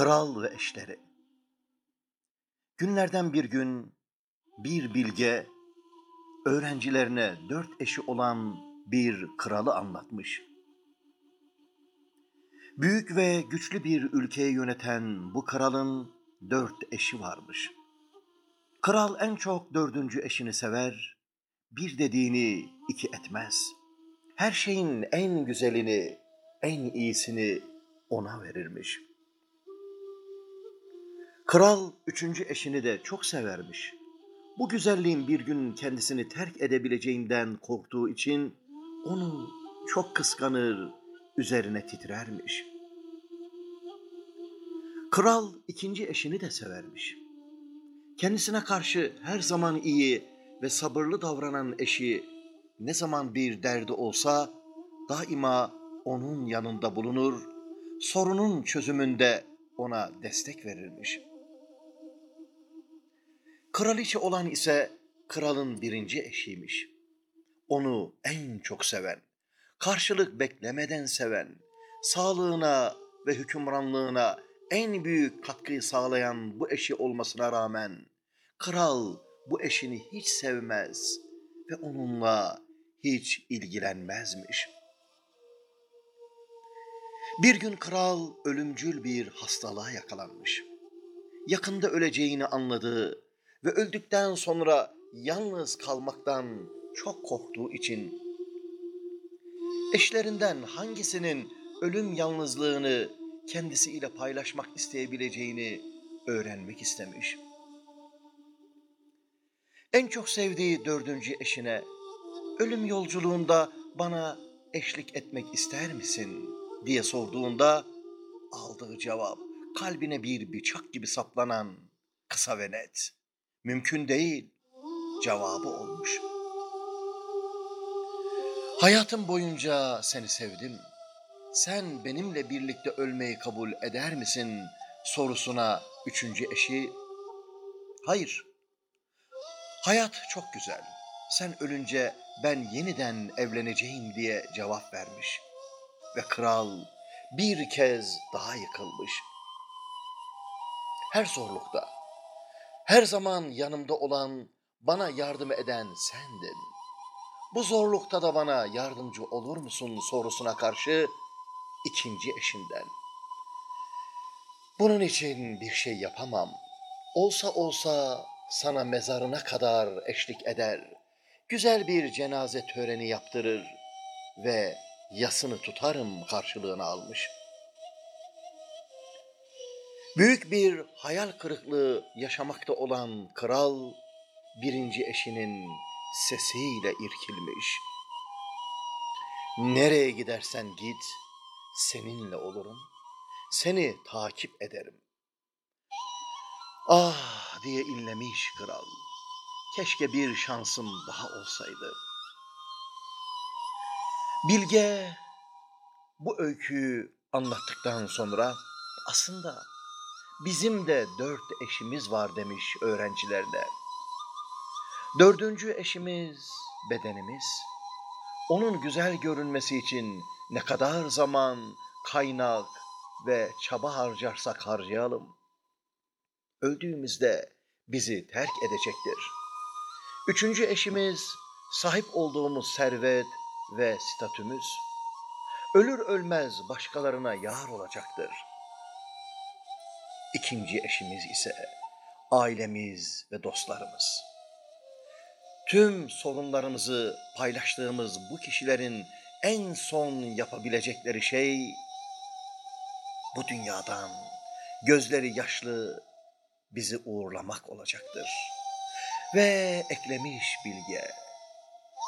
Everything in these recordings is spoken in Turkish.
Kral ve eşleri. Günlerden bir gün bir bilge öğrencilerine dört eşi olan bir kralı anlatmış. Büyük ve güçlü bir ülkeyi yöneten bu kralın dört eşi varmış. Kral en çok dördüncü eşini sever, bir dediğini iki etmez. Her şeyin en güzelini, en iyisini ona verirmiş.'' Kral üçüncü eşini de çok severmiş. Bu güzelliğin bir gün kendisini terk edebileceğinden korktuğu için onu çok kıskanır, üzerine titrermiş. Kral ikinci eşini de severmiş. Kendisine karşı her zaman iyi ve sabırlı davranan eşi ne zaman bir derdi olsa daima onun yanında bulunur, sorunun çözümünde ona destek verirmiş.'' Kraliçe olan ise kralın birinci eşiymiş. Onu en çok seven, karşılık beklemeden seven, sağlığına ve hükümranlığına en büyük katkıyı sağlayan bu eşi olmasına rağmen kral bu eşini hiç sevmez ve onunla hiç ilgilenmezmiş. Bir gün kral ölümcül bir hastalığa yakalanmış. Yakında öleceğini anladığı ve öldükten sonra yalnız kalmaktan çok korktuğu için eşlerinden hangisinin ölüm yalnızlığını kendisiyle paylaşmak isteyebileceğini öğrenmek istemiş. En çok sevdiği dördüncü eşine ölüm yolculuğunda bana eşlik etmek ister misin diye sorduğunda aldığı cevap kalbine bir bıçak gibi saplanan kısa ve net mümkün değil cevabı olmuş. Hayatım boyunca seni sevdim. Sen benimle birlikte ölmeyi kabul eder misin sorusuna üçüncü eşi hayır. Hayat çok güzel. Sen ölünce ben yeniden evleneceğim diye cevap vermiş. Ve kral bir kez daha yıkılmış. Her zorlukta her zaman yanımda olan, bana yardım eden sendin. Bu zorlukta da bana yardımcı olur musun sorusuna karşı ikinci eşinden. Bunun için bir şey yapamam. Olsa olsa sana mezarına kadar eşlik eder. Güzel bir cenaze töreni yaptırır ve yasını tutarım karşılığını almış.'' Büyük bir hayal kırıklığı yaşamakta olan kral, birinci eşinin sesiyle irkilmiş. Nereye gidersen git, seninle olurum, seni takip ederim. Ah diye inlemiş kral, keşke bir şansım daha olsaydı. Bilge bu öyküyü anlattıktan sonra aslında bizim de dört eşimiz var demiş öğrencilerine. Dördüncü eşimiz bedenimiz. Onun güzel görünmesi için ne kadar zaman, kaynak ve çaba harcarsak harcayalım. Öldüğümüzde bizi terk edecektir. Üçüncü eşimiz sahip olduğumuz servet ve statümüz. Ölür ölmez başkalarına yar olacaktır.'' İkinci eşimiz ise ailemiz ve dostlarımız. Tüm sorunlarımızı paylaştığımız bu kişilerin en son yapabilecekleri şey bu dünyadan gözleri yaşlı bizi uğurlamak olacaktır. Ve eklemiş bilge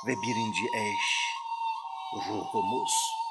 ve birinci eş ruhumuz.